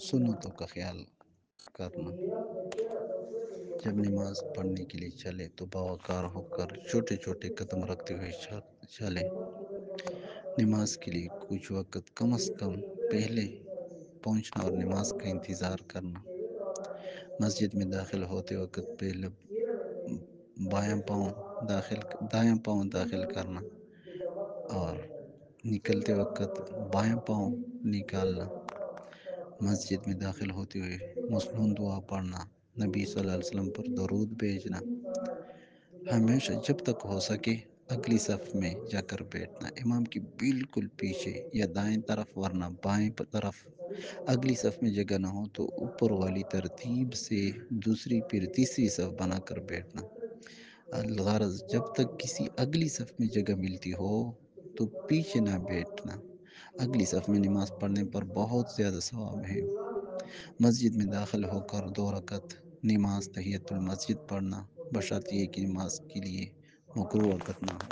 سنتوں کا خیال کرنا جب نماز پڑھنے کے لیے چلے تو باوقار ہو کر چھوٹے چھوٹے قدم رکھتے ہوئے چلے نماز کے لیے کچھ وقت کم از کم پہلے پہنچنا اور نماز کا انتظار کرنا۔ مسجد میں داخل ہوتے وقت پہلے بایاں پاؤں داخل دایاں پاؤں داخل کرنا اور نکلتے وقت بائیں پاؤں نکالنا، مسجد میں داخل ہوتے ہوئے مصنون دعا پڑھنا، نبی صلی اللہ علیہ وسلم پر درود بھیجنا۔ ہمیشہ جب تک ہو سکے اگلی صف میں جا کر بیٹھنا۔ امام کی بالکل پیچھے یا دائیں طرف، ورنہ بائیں طرف۔ اگلی صف میں جگہ نہ ہو تو اوپر والی ترتیب سے دوسری پھر تیسری صف بنا کر بیٹھنا۔ الغرض جب تک کسی اگلی صف میں جگہ ملتی ہو تو پیچھے نہ بیٹھنا۔ اگلی صف میں نماز پڑھنے پر بہت زیادہ ثواب ہے۔ مسجد میں داخل ہو کر دو رکعت نماز تحیت المسجد پڑھنا، بشرط یہ کہ نماز کے لیے مکروہ وقت نہ ہو